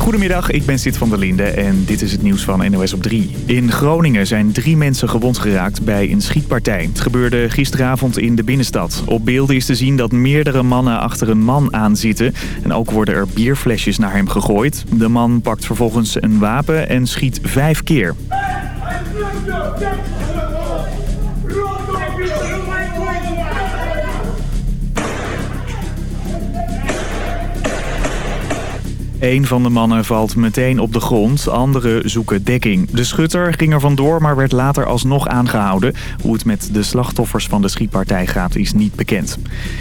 Goedemiddag, ik ben Sid van der Linde en dit is het nieuws van NOS op 3. In Groningen zijn drie mensen gewond geraakt bij een schietpartij. Het gebeurde gisteravond in de binnenstad. Op beelden is te zien dat meerdere mannen achter een man aanzitten. En ook worden er bierflesjes naar hem gegooid. De man pakt vervolgens een wapen en schiet vijf keer. Een van de mannen valt meteen op de grond, anderen zoeken dekking. De schutter ging er vandoor, maar werd later alsnog aangehouden. Hoe het met de slachtoffers van de schietpartij gaat is niet bekend.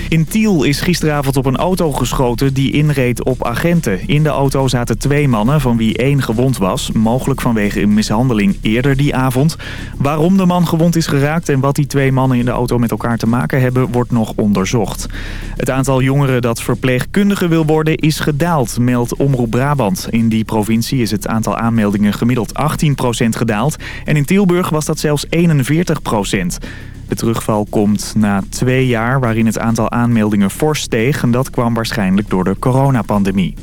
In Tiel is gisteravond op een auto geschoten die inreed op agenten. In de auto zaten twee mannen, van wie één gewond was. Mogelijk vanwege een mishandeling eerder die avond. Waarom de man gewond is geraakt en wat die twee mannen in de auto met elkaar te maken hebben, wordt nog onderzocht. Het aantal jongeren dat verpleegkundige wil worden is gedaald, meldt Omroep Brabant. In die provincie is het aantal aanmeldingen gemiddeld 18% gedaald. En in Tilburg was dat zelfs 41%. De terugval komt na twee jaar waarin het aantal aanmeldingen fors steeg. En dat kwam waarschijnlijk door de coronapandemie.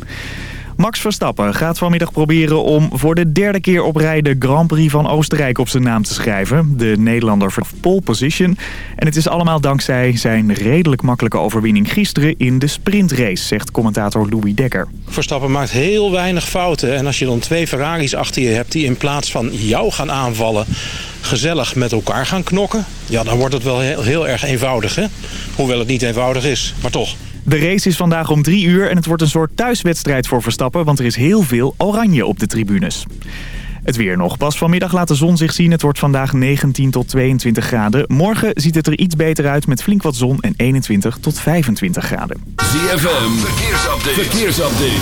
Max Verstappen gaat vanmiddag proberen om voor de derde keer op rij de Grand Prix van Oostenrijk op zijn naam te schrijven. De Nederlander voor pole position. En het is allemaal dankzij zijn redelijk makkelijke overwinning gisteren in de sprintrace, zegt commentator Louis Dekker. Verstappen maakt heel weinig fouten. En als je dan twee Ferraris achter je hebt die in plaats van jou gaan aanvallen gezellig met elkaar gaan knokken... ja, dan wordt het wel heel, heel erg eenvoudig, hè? Hoewel het niet eenvoudig is, maar toch. De race is vandaag om drie uur en het wordt een soort thuiswedstrijd voor Verstappen... want er is heel veel oranje op de tribunes. Het weer nog. Pas vanmiddag laat de zon zich zien. Het wordt vandaag 19 tot 22 graden. Morgen ziet het er iets beter uit met flink wat zon en 21 tot 25 graden. ZFM, verkeersupdate. verkeersupdate.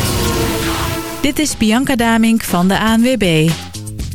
Dit is Bianca Damink van de ANWB.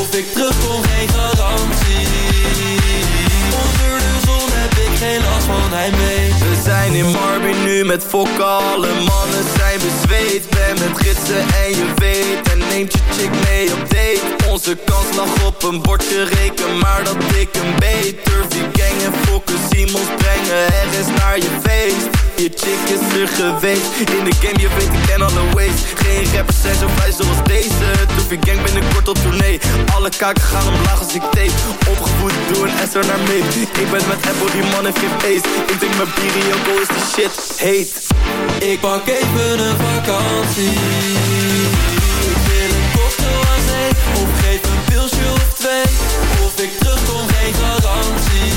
Of ik terug kom, geen garantie. We zijn in Marby nu met fokken, alle mannen zijn bezweet. Ben met gidsen en je weet, en neemt je chick mee op date. Onze kans lag op een bordje, reken maar dat ik een beet Durf je gang en fokken, Simons brengen ergens naar je feest. Je chick is er geweest, in de game je weet ik ken alle ways. Geen rappers zijn zo vrij zoals deze, je gang binnenkort op tournee. Alle kaken gaan omlaag als ik tape, opgevoed door een SR naar mee. Ik ben met Apple, die man heeft geen mijn bier en Joko is de shit, heet. Ik pak even een vakantie. Ik wil een cocktail aan zee Of geef een pilsje of twee. Of ik terugkom geen garantie.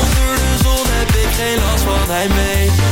Onder de zon heb ik geen last van heimwee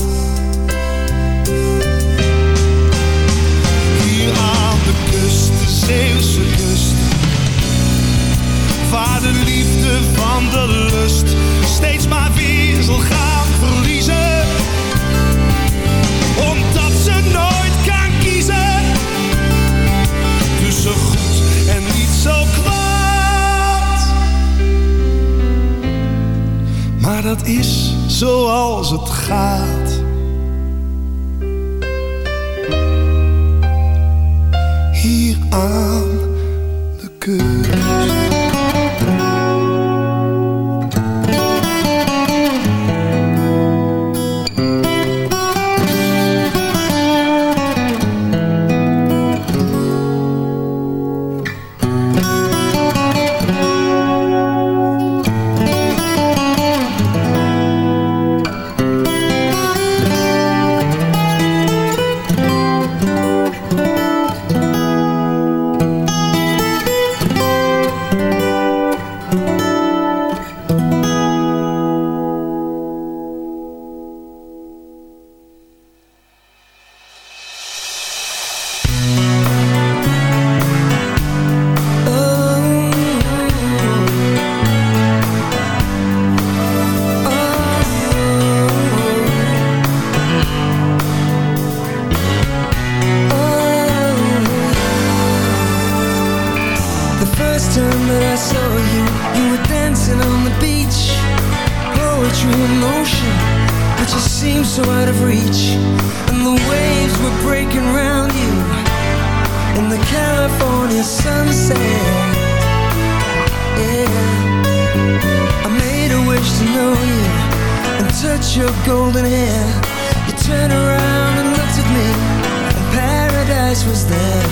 dejar. to know you and touch your golden hair. You turned around and looked at me, and paradise was there.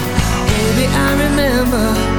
Baby, I remember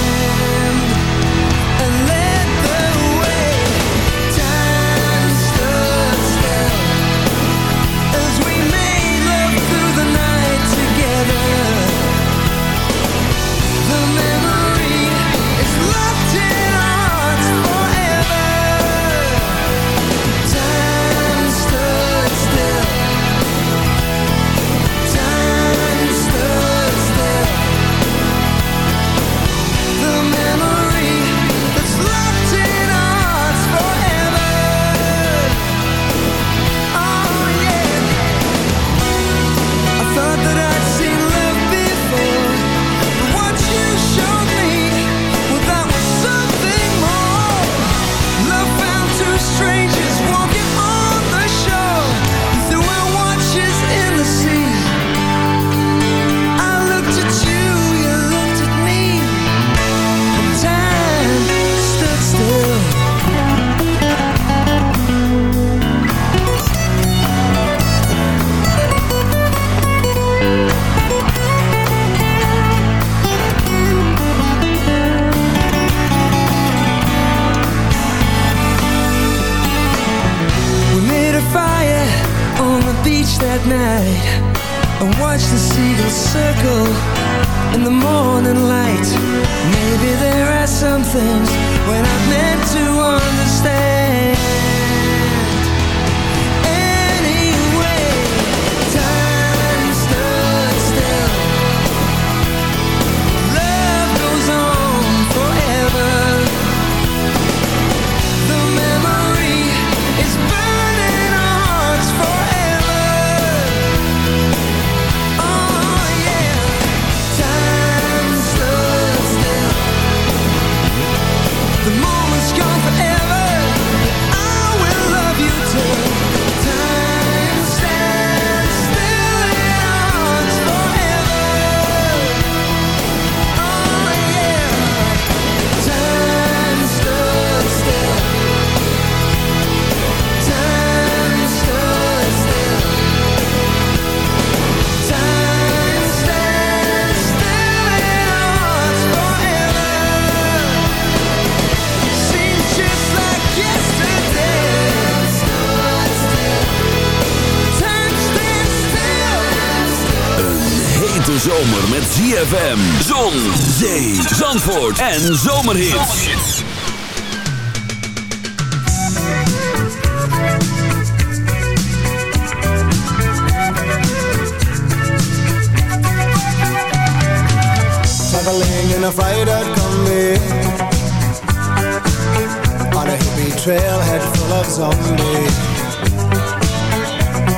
ZFM. Zon, zee, zandvoort en zomerhits. Traveling in a freighter combi On a hippie trailhead full of zombies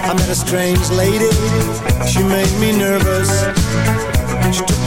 I met a strange lady, she made me nervous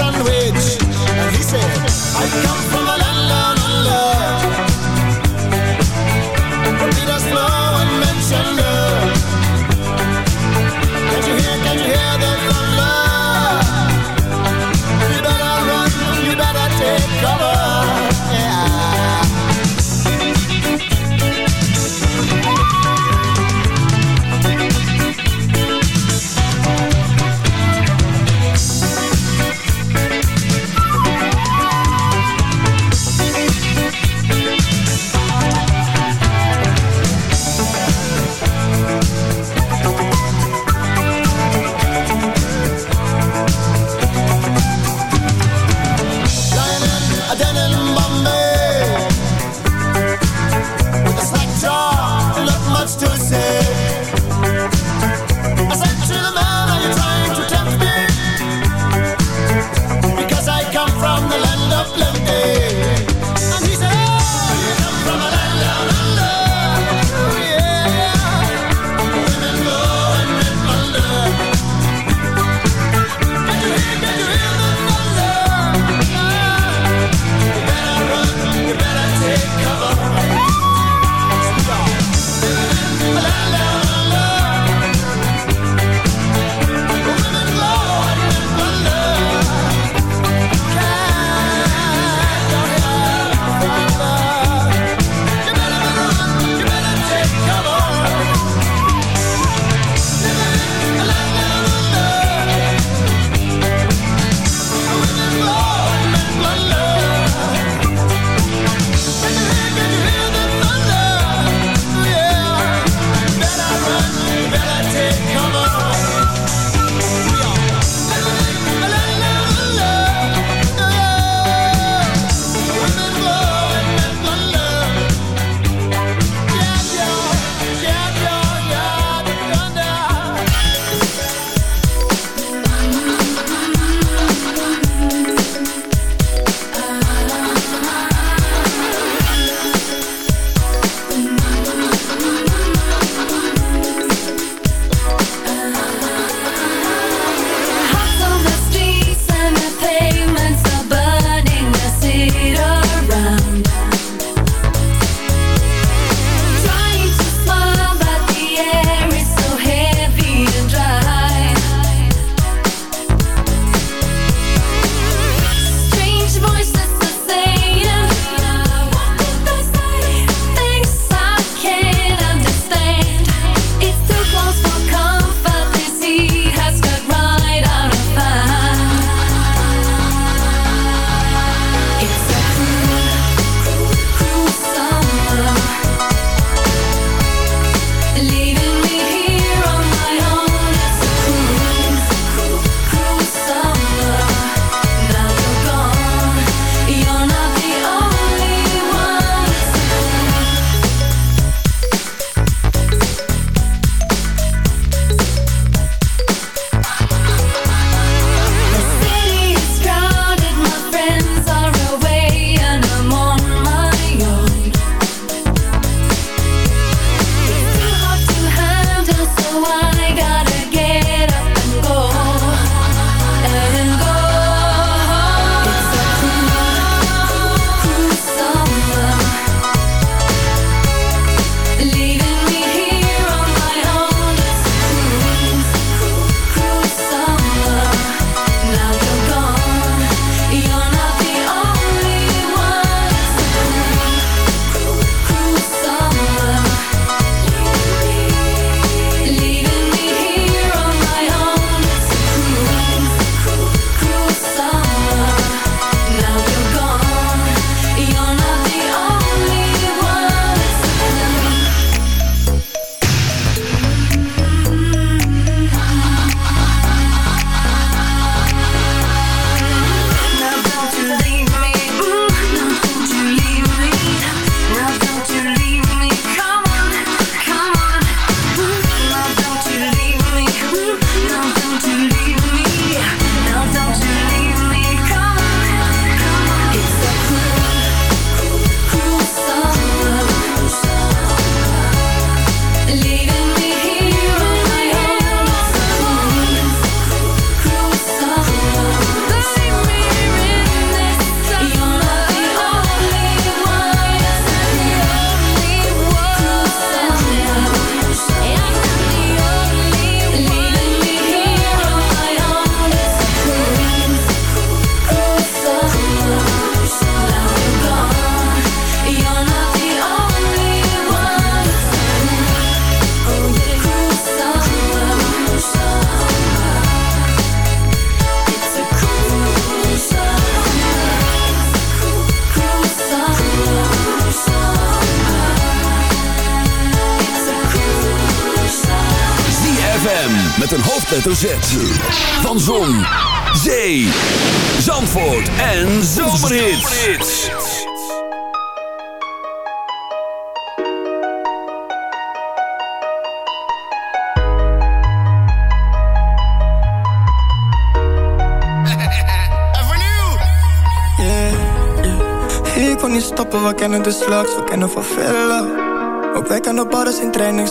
sandwich And he said, I come from a land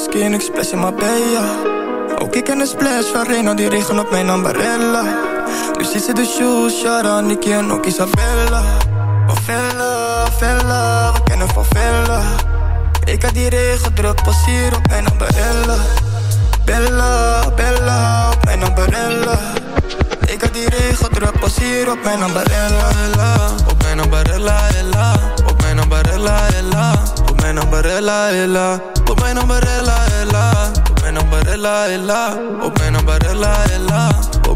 skin, ik splash in Marbella. Ook ik ken de splash van Reno, die regen op mijn ambarella. Nu ziet ze de shoes, Shara, Nicky en ook Isabella. Van villa, villa, we kennen van villa. Ik had die regen druk, pas hier op mijn ambarella. Bella, Bella, op mijn ambarella. Ik had die regen druk, pas hier op mijn ambarella. Op mijn ambarella, ella. Op mijn ambarella, ella. Mijn ambarella, ella. Op mijn ambarella, ella. Op mijn ambarella, ella. Op mijn ambarella, ella.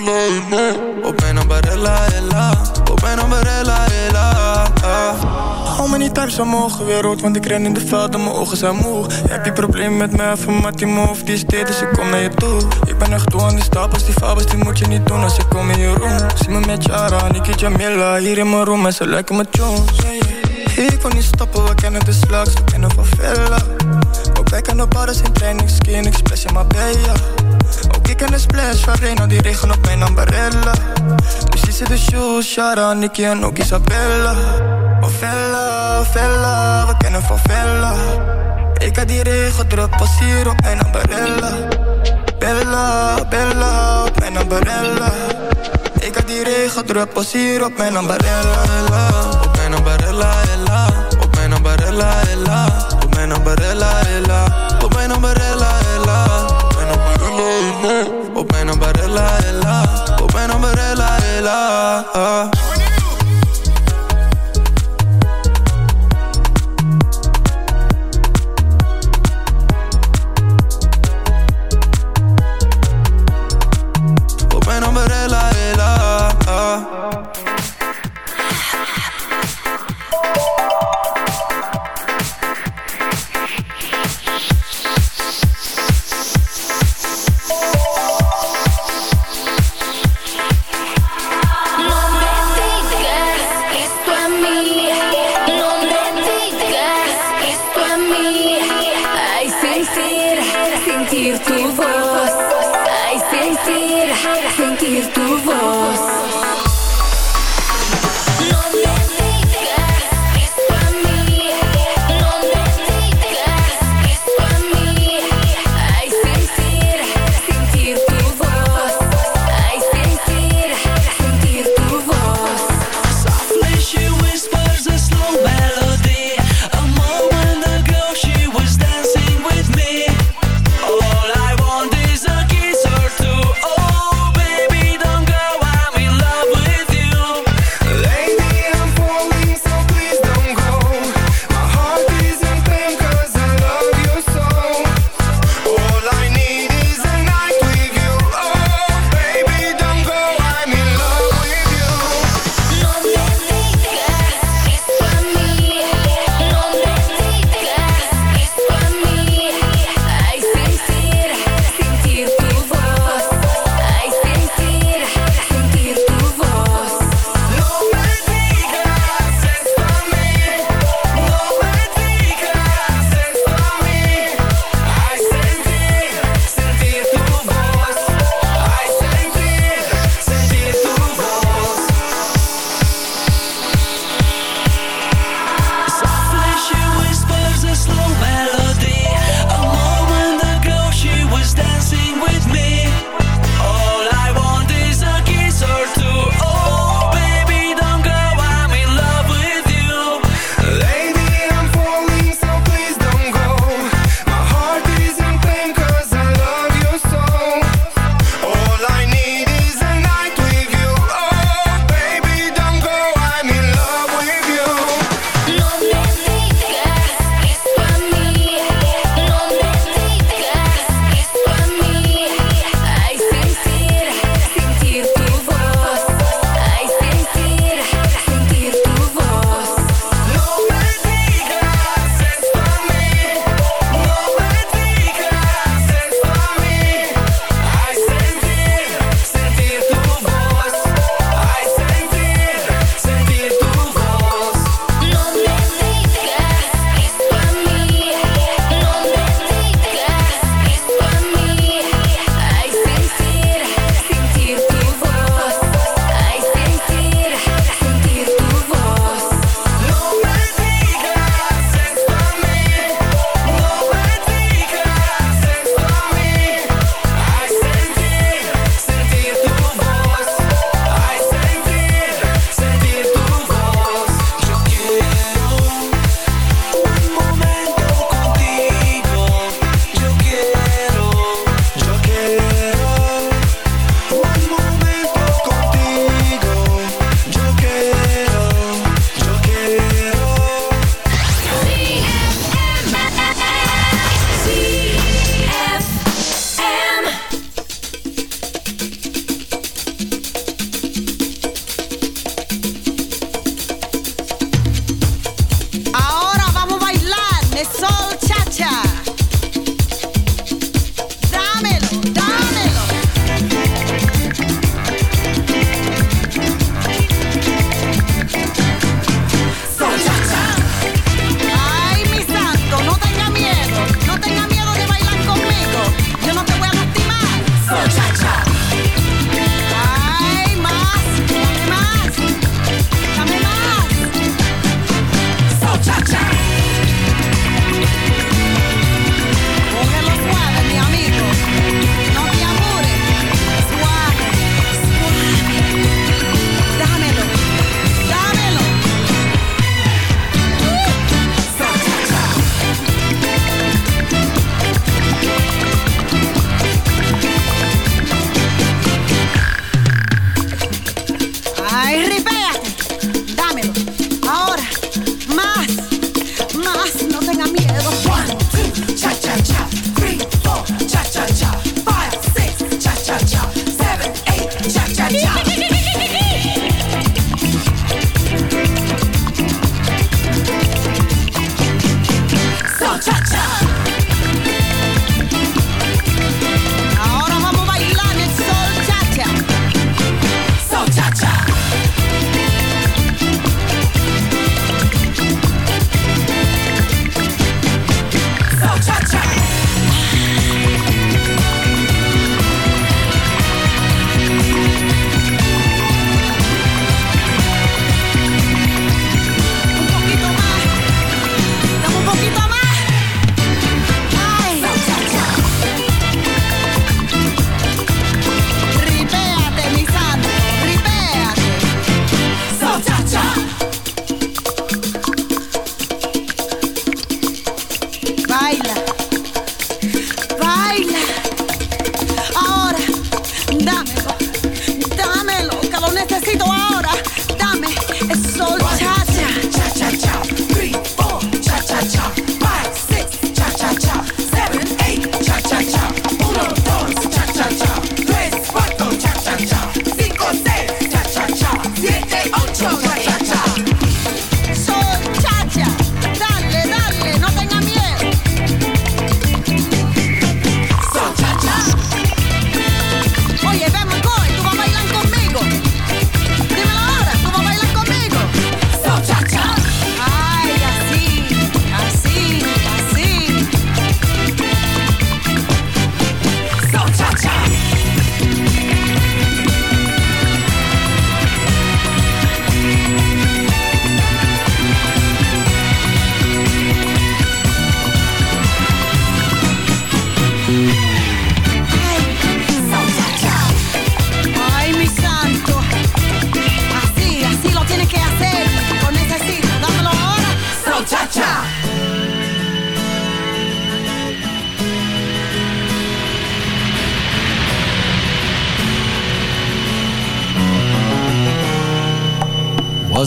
Op mijn ambarella, ella. Op mijn ambarella, ella. Hou me niet thuis omhoog, weer rood, want ik ren in de veld en mijn ogen zijn moe. Heb je probleem met mij, van maar die move, die is dit, dus ik kom naar je toe. Ik ben echt toe aan die stapels, die fabels, die moet je niet doen als ik kom in je room. Zie me met Jara, Niki Jamila, hier in mijn room en ze lijken me Jones. Ik kon niet stoppen, we kennen de slags, we kennen van villa. Ook wij kennen badders in training, skin, ik splash in Ik ken de splash van Reno, die regen op mijn ambarella. Nu ziet ze de shoes, Shara, Nicky en ook Isabella. Van villa, villa, we kennen van villa. Ik had die regen druk, pas hier op mijn ambarella. Bella, Bella, op mijn ambarella. Ik had die regen druk, pas hier op mijn ambarella. Op mijn ambarella, ella. Op mijn ambarella, ella. Op mijn ambarella, ella. Love.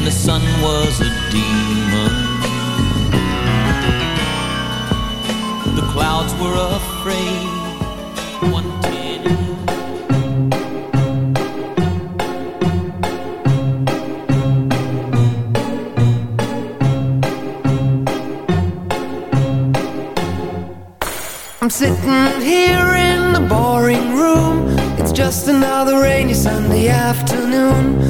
and the sun was a demon. The clouds were afraid. I'm sitting here in the boring room. It's just another rainy Sunday afternoon.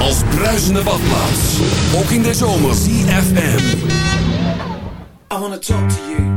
als bruisende badplaats. Ook in de zomer. CFM. I want to talk to you.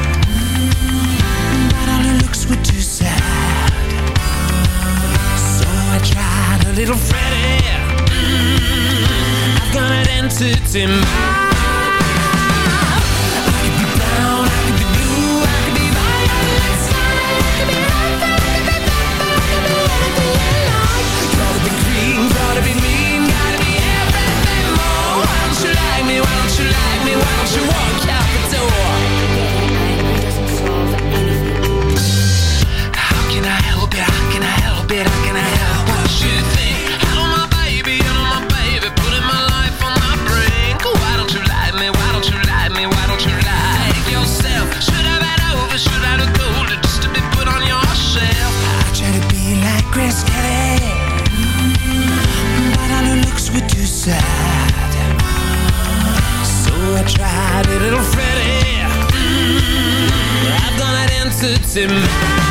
little Freddie. Mm, I've got an entity mind. Entity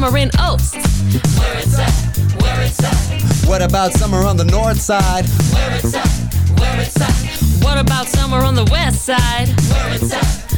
summer in Oaks? Where it's at, where it's at, What about summer on the north side? where it's at, where it's at. What about summer on the west side? Where it's at,